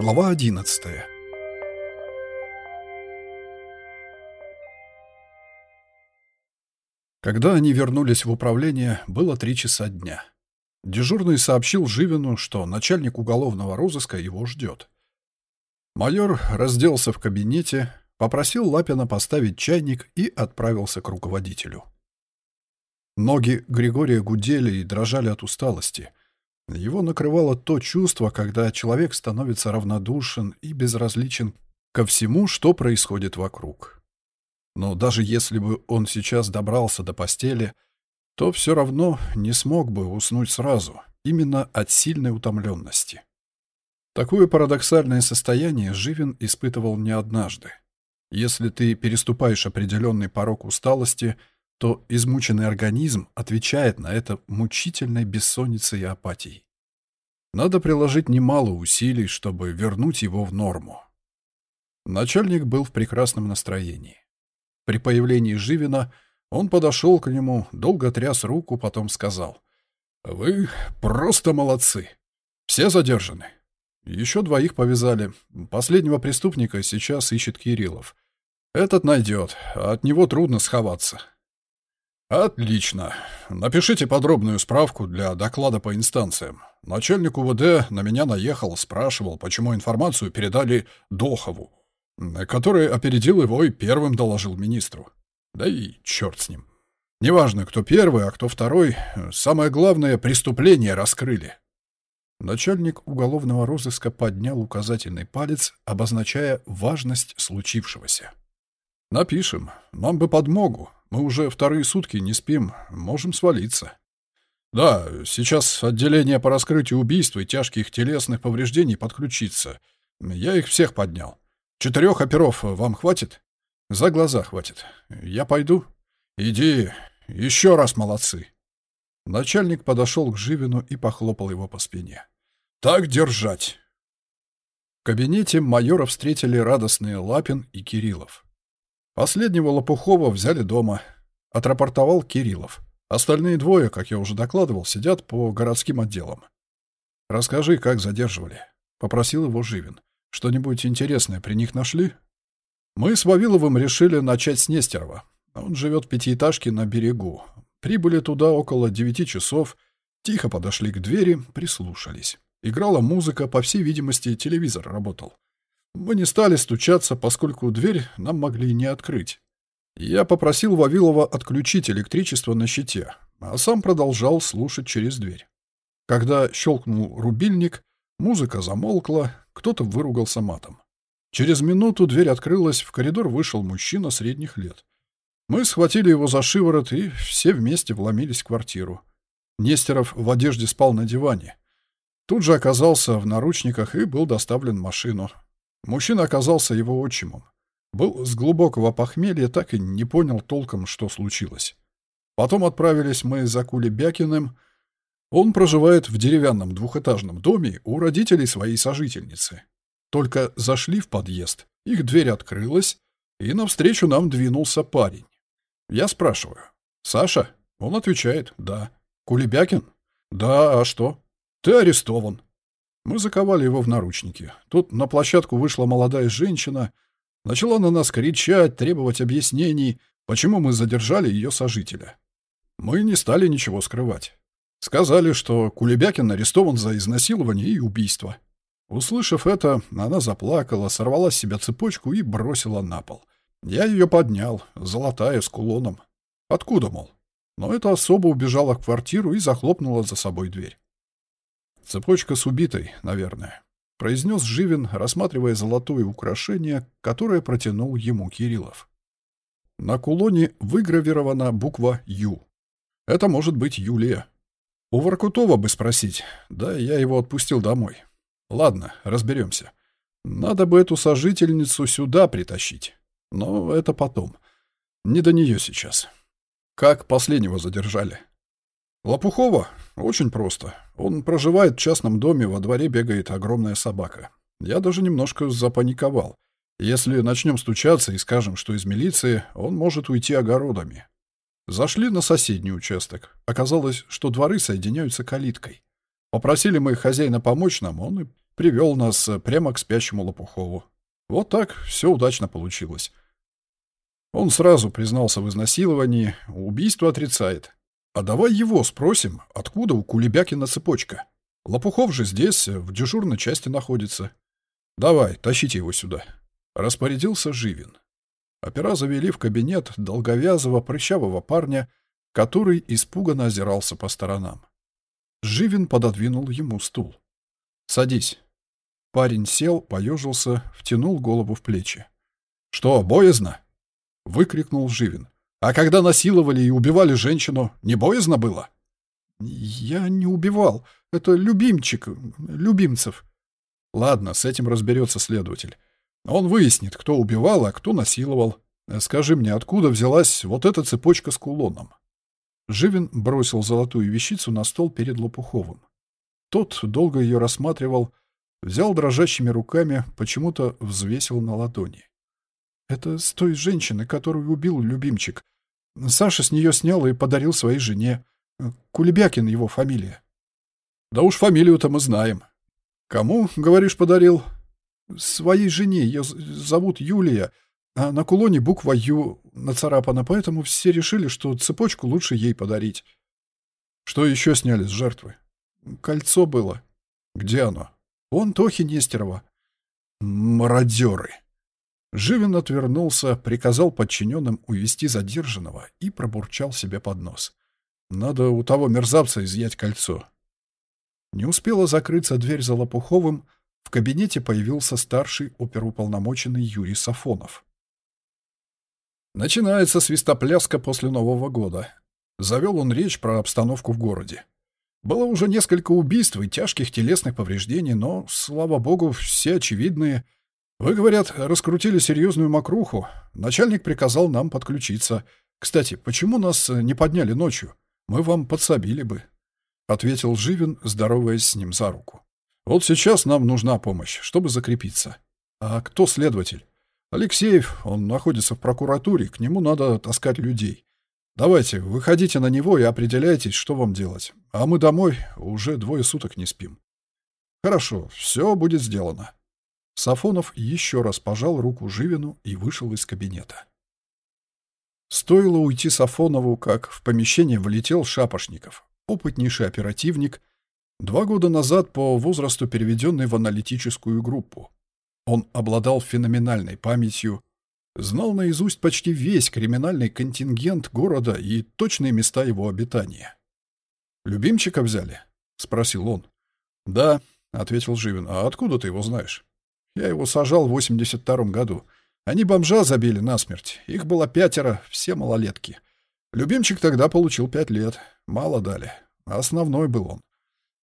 Глава 11 Когда они вернулись в управление, было три часа дня. Дежурный сообщил Живину, что начальник уголовного розыска его ждет. Майор разделся в кабинете, попросил Лапина поставить чайник и отправился к руководителю. Ноги Григория гудели и дрожали от усталости. Его накрывало то чувство, когда человек становится равнодушен и безразличен ко всему, что происходит вокруг. Но даже если бы он сейчас добрался до постели, то все равно не смог бы уснуть сразу, именно от сильной утомленности. Такое парадоксальное состояние Живин испытывал не однажды. Если ты переступаешь определенный порог усталости – то измученный организм отвечает на это мучительной бессонницей и апатией. Надо приложить немало усилий, чтобы вернуть его в норму. Начальник был в прекрасном настроении. При появлении Живина он подошел к нему, долго тряс руку, потом сказал. «Вы просто молодцы. Все задержаны. Еще двоих повязали. Последнего преступника сейчас ищет Кириллов. Этот найдет, а от него трудно сховаться. «Отлично. Напишите подробную справку для доклада по инстанциям. Начальник УВД на меня наехал, спрашивал, почему информацию передали Дохову, который опередил его и первым доложил министру. Да и черт с ним. Неважно, кто первый, а кто второй, самое главное — преступление раскрыли». Начальник уголовного розыска поднял указательный палец, обозначая важность случившегося. «Напишем. Нам бы подмогу. Мы уже вторые сутки не спим. Можем свалиться». «Да, сейчас отделение по раскрытию убийств и тяжких телесных повреждений подключится. Я их всех поднял. Четырех оперов вам хватит?» «За глаза хватит. Я пойду?» «Иди. Еще раз молодцы». Начальник подошел к Живину и похлопал его по спине. «Так держать!» В кабинете майора встретили радостные Лапин и Кириллов. Последнего Лопухова взяли дома. Отрапортовал Кириллов. Остальные двое, как я уже докладывал, сидят по городским отделам. «Расскажи, как задерживали?» — попросил его Живин. «Что-нибудь интересное при них нашли?» «Мы с Вавиловым решили начать с Нестерова. Он живет в пятиэтажке на берегу. Прибыли туда около девяти часов, тихо подошли к двери, прислушались. Играла музыка, по всей видимости, телевизор работал. Мы не стали стучаться, поскольку дверь нам могли не открыть. Я попросил Вавилова отключить электричество на щите, а сам продолжал слушать через дверь. Когда щелкнул рубильник, музыка замолкла, кто-то выругался матом. Через минуту дверь открылась, в коридор вышел мужчина средних лет. Мы схватили его за шиворот и все вместе вломились в квартиру. Нестеров в одежде спал на диване. Тут же оказался в наручниках и был доставлен в машину. Мужчина оказался его отчимом. Был с глубокого похмелья, так и не понял толком, что случилось. Потом отправились мы за Кулебякиным. Он проживает в деревянном двухэтажном доме у родителей своей сожительницы. Только зашли в подъезд, их дверь открылась, и навстречу нам двинулся парень. Я спрашиваю, «Саша?» Он отвечает, «Да». «Кулебякин?» «Да, а что?» «Ты арестован». Мы заковали его в наручники. Тут на площадку вышла молодая женщина, начала на нас кричать, требовать объяснений, почему мы задержали ее сожителя. Мы не стали ничего скрывать. Сказали, что Кулебякин арестован за изнасилование и убийство. Услышав это, она заплакала, сорвала с себя цепочку и бросила на пол. Я ее поднял, золотая, с кулоном. Откуда, мол? Но эта особа убежала в квартиру и захлопнула за собой дверь. Цепочка с убитой, наверное, произнес Живин, рассматривая золотое украшение, которое протянул ему Кириллов. На кулоне выгравирована буква «Ю». Это может быть Юлия. У Воркутова бы спросить. Да, я его отпустил домой. Ладно, разберемся. Надо бы эту сожительницу сюда притащить. Но это потом. Не до нее сейчас. Как последнего задержали? Лопухова? Очень просто. Он проживает в частном доме, во дворе бегает огромная собака. Я даже немножко запаниковал. Если начнем стучаться и скажем, что из милиции, он может уйти огородами. Зашли на соседний участок. Оказалось, что дворы соединяются калиткой. Попросили мы хозяина помочь нам, он и привел нас прямо к спящему Лопухову. Вот так все удачно получилось. Он сразу признался в изнасиловании, убийство отрицает. А давай его спросим, откуда у Кулебякина цепочка. Лопухов же здесь, в дежурной части находится. Давай, тащите его сюда. Распорядился Живин. Опера завели в кабинет долговязого, прыщавого парня, который испуганно озирался по сторонам. Живин пододвинул ему стул. «Садись». Парень сел, поежился, втянул голову в плечи. «Что, боязно?» — выкрикнул Живин. «А когда насиловали и убивали женщину, не боязно было?» «Я не убивал. Это любимчик, любимцев». «Ладно, с этим разберется следователь. Он выяснит, кто убивал, а кто насиловал. Скажи мне, откуда взялась вот эта цепочка с кулоном?» Живин бросил золотую вещицу на стол перед Лопуховым. Тот долго ее рассматривал, взял дрожащими руками, почему-то взвесил на ладони. «Это с той женщины, которую убил любимчик. Саша с нее снял и подарил своей жене. Кулебякин его фамилия». «Да уж фамилию-то мы знаем». «Кому, говоришь, подарил?» «Своей жене. Ее зовут Юлия. А на кулоне буква «Ю» нацарапана, поэтому все решили, что цепочку лучше ей подарить. Что еще сняли с жертвы? Кольцо было. Где оно? Он Тохи Нестерова. Мародеры. Живин отвернулся, приказал подчиненным увести задержанного и пробурчал себе под нос. Надо у того мерзавца изъять кольцо. Не успела закрыться дверь за Лопуховым, в кабинете появился старший оперуполномоченный Юрий Сафонов. Начинается свистопляска после Нового года. Завел он речь про обстановку в городе. Было уже несколько убийств и тяжких телесных повреждений, но, слава богу, все очевидные. Вы, говорят, раскрутили серьезную мокруху. Начальник приказал нам подключиться. Кстати, почему нас не подняли ночью? Мы вам подсобили бы. Ответил Живин, здороваясь с ним за руку. Вот сейчас нам нужна помощь, чтобы закрепиться. А кто следователь? Алексеев, он находится в прокуратуре, к нему надо таскать людей. Давайте, выходите на него и определяйтесь, что вам делать. А мы домой уже двое суток не спим. Хорошо, все будет сделано. Сафонов еще раз пожал руку Живину и вышел из кабинета. Стоило уйти Сафонову, как в помещение влетел Шапошников, опытнейший оперативник, два года назад по возрасту переведенный в аналитическую группу. Он обладал феноменальной памятью, знал наизусть почти весь криминальный контингент города и точные места его обитания. «Любимчика взяли?» — спросил он. «Да», — ответил Живин. «А откуда ты его знаешь?» «Я его сажал в 82-м году. Они бомжа забили насмерть. Их было пятеро, все малолетки. Любимчик тогда получил пять лет. Мало дали. Основной был он.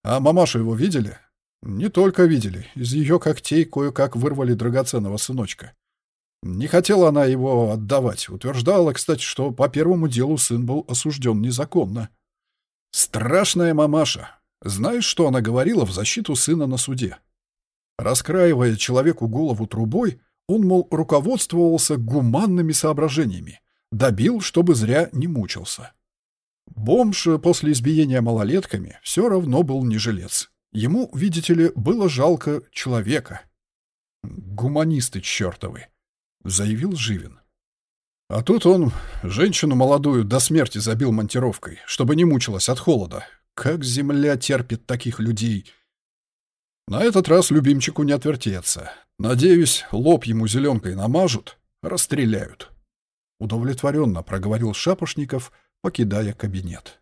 А мамашу его видели? Не только видели. Из ее когтей кое-как вырвали драгоценного сыночка. Не хотела она его отдавать. Утверждала, кстати, что по первому делу сын был осужден незаконно. Страшная мамаша. Знаешь, что она говорила в защиту сына на суде? Раскраивая человеку голову трубой, он, мол, руководствовался гуманными соображениями. Добил, чтобы зря не мучился. Бомж после избиения малолетками все равно был не жилец. Ему, видите ли, было жалко человека. «Гуманисты чертовы», — заявил Живин. А тут он женщину молодую до смерти забил монтировкой, чтобы не мучилась от холода. Как земля терпит таких людей. На этот раз любимчику не отвертеться. Надеюсь, лоб ему зеленкой намажут, расстреляют. Удовлетворенно проговорил Шапошников, покидая кабинет.